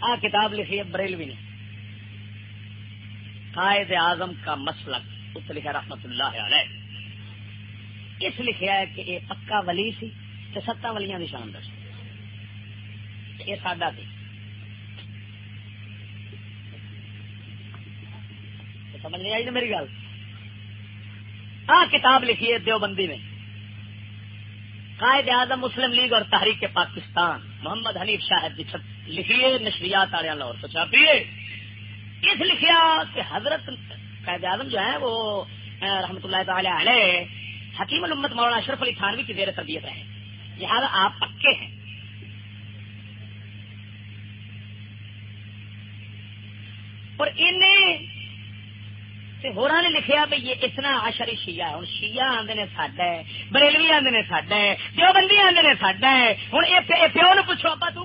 آ کتاب لکھی ہے بریلوی نے۔ قائد اعظم کا مسلک، اس لکھا رحمت اللہ علیہ۔ اس لکھا ہے کہ یہ پکا ولی سی تو ستا ولیاں نشان دس۔ یہ ساڈا سی سمجھ نہیں آئی نا میری گل؟ ہاں کتاب لکھی ہے دیوبندی میں۔ قائد اعظم مسلم لیگ اور تحریک پاکستان، محمد حنیف شاہد جی لکھیے، نشریات والے لاہور تو چھاپیے اس لکھیا کہ حضرت قائد اعظم جو ہے وہ رحمت اللہ تعالی علیہ، حکیم الامت مولانا اشرف علی تھانوی کی زیر تربیت ہے لہٰذا آپ پکے ہیں۔ اور انہیں ہورا نے لکھیا بھائی یہ اتنا آشری شیعہ ہے ہوں شیعہ آدھے نے ساڈا ہے بریلوی آدھے نے ساڈا ہے دیوبندی آدھے نے ساڈا ہے ہوں پیو نے پوچھو آپ تو